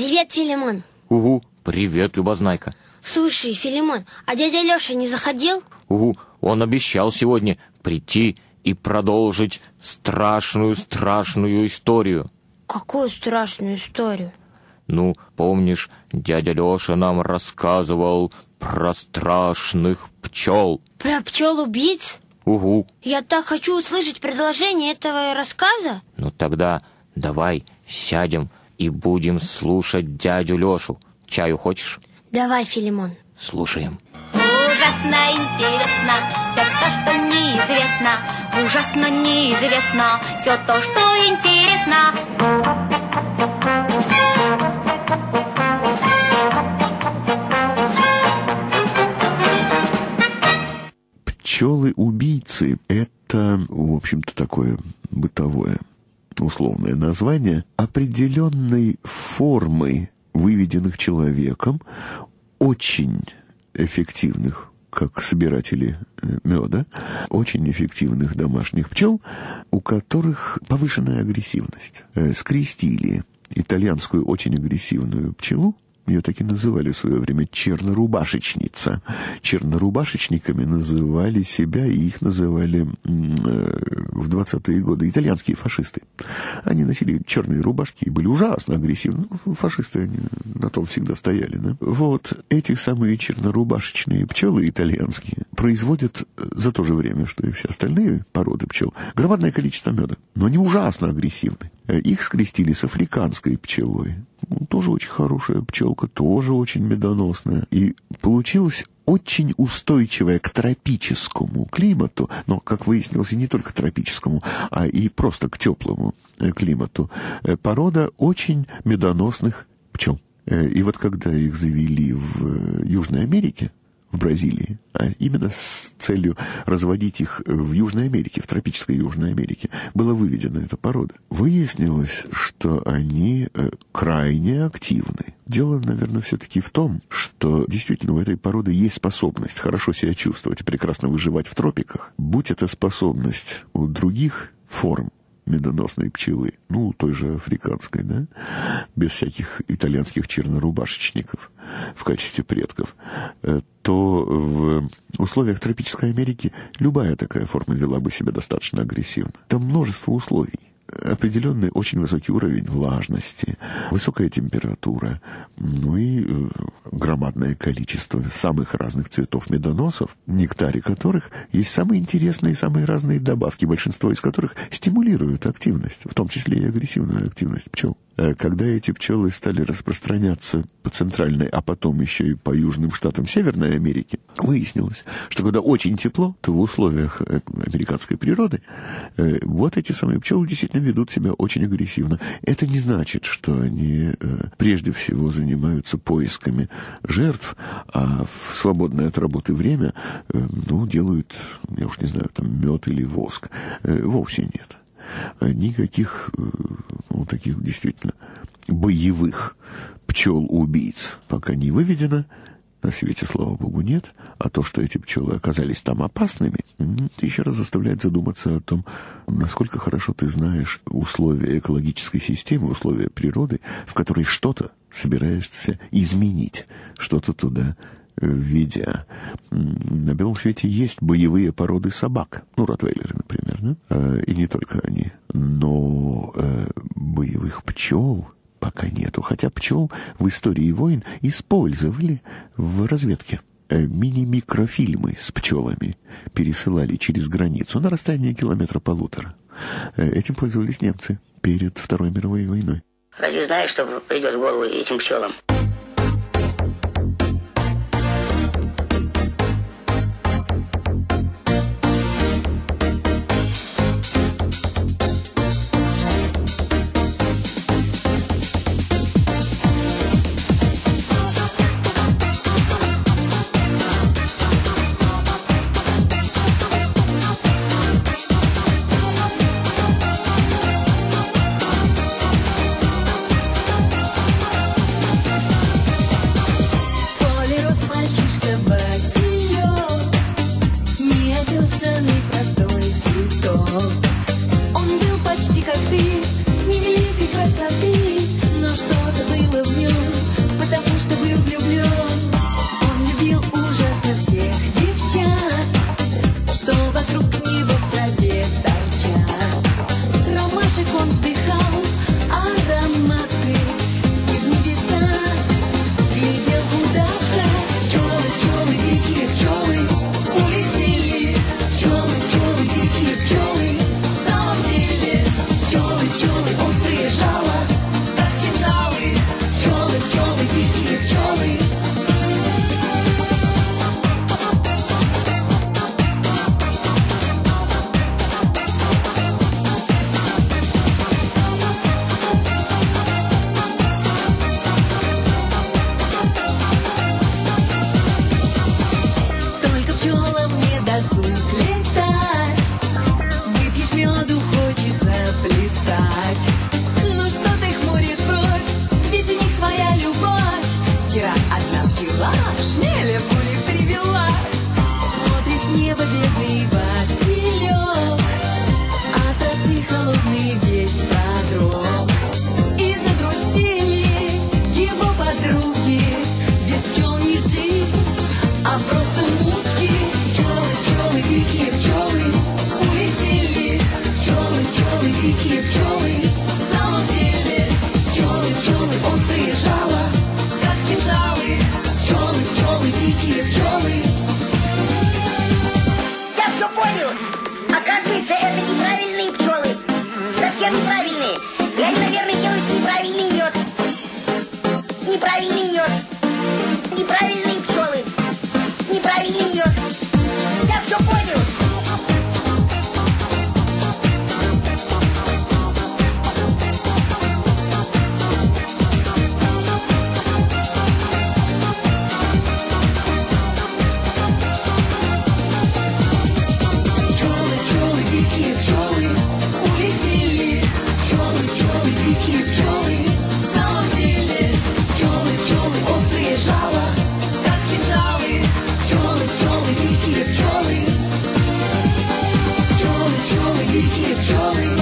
Привет, Филимон. Угу, привет, Любознайка. Слушай, Филимон, а дядя Леша не заходил? Угу, он обещал сегодня прийти и продолжить страшную-страшную историю. Какую страшную историю? Ну, помнишь, дядя Леша нам рассказывал про страшных пчел. Про пчел-убийц? Угу. Я так хочу услышать продолжение этого рассказа. Ну тогда давай сядем и будем слушать дядю Лешу. Чаю хочешь? Давай, Филимон. Слушаем. Ужасно интересно все то, что неизвестно. Ужасно неизвестно все то, что интересно. Пчелы-убийцы — это, в общем-то, такое бытовое условное название определенной формы, выведенных человеком, очень эффективных как собиратели э, меда, очень эффективных домашних пчел, у которых повышенная агрессивность. Э, скрестили итальянскую очень агрессивную пчелу, ее так и называли в свое время чернорубашечница. Чернорубашечниками называли себя, и их называли э, в 20-е годы итальянские фашисты. Они носили черные рубашки и были ужасно агрессивны. Ну, фашисты они на том всегда стояли. Да? Вот эти самые чернорубашечные пчелы итальянские производят за то же время, что и все остальные породы пчел, громадное количество меда. Но они ужасно агрессивны. Их скрестили с африканской пчелой. Тоже очень хорошая пчелка, тоже очень медоносная. И получилось очень устойчивая к тропическому климату, но, как выяснилось, и не только тропическому, а и просто к теплому э, климату, э, порода очень медоносных пчел. Э, и вот когда их завели в Южной Америке, в Бразилии, а именно с целью разводить их в Южной Америке, в тропической Южной Америке, была выведена эта порода. Выяснилось, что они э, крайне активны. Дело, наверное, все-таки в том, что действительно у этой породы есть способность хорошо себя чувствовать прекрасно выживать в тропиках. Будь это способность у других форм, медоносной пчелы, ну, той же африканской, да, без всяких итальянских чернорубашечников в качестве предков, э, то в условиях тропической Америки любая такая форма вела бы себя достаточно агрессивно. Там множество условий. Определенный очень высокий уровень влажности, высокая температура, ну и э, громадное количество самых разных цветов медоносов, нектаре которых есть самые интересные и самые разные добавки, большинство из которых стимулируют активность, в том числе и агрессивную активность пчел. Э, когда эти пчелы стали распространяться по центральной, а потом еще и по южным штатам Северной Америки, выяснилось, что когда очень тепло, то в условиях э, американской природы вот эти самые пчелы действительно ведут себя очень агрессивно. Это не значит, что они э, прежде всего занимаются поисками жертв, а в свободное от работы время, э, ну, делают, я уж не знаю, там мед или воск. Э, вовсе нет. Никаких, э, ну, таких действительно боевых пчел-убийц пока не выведено. На свете, слава богу, нет, а то, что эти пчелы оказались там опасными, еще раз заставляет задуматься о том, насколько хорошо ты знаешь условия экологической системы, условия природы, в которой что-то собираешься изменить, что-то туда введя. На белом свете есть боевые породы собак, ну, ротвейлеры, например, да? Э, и не только они, но э, боевых пчел пока нету, хотя пчел в истории войн использовали в разведке. Э, мини-микрофильмы с пчелами пересылали через границу на расстояние километра полутора. Этим пользовались немцы перед Второй мировой войной. Разве знаешь, что придет в голову этим пчелам? Пчелы,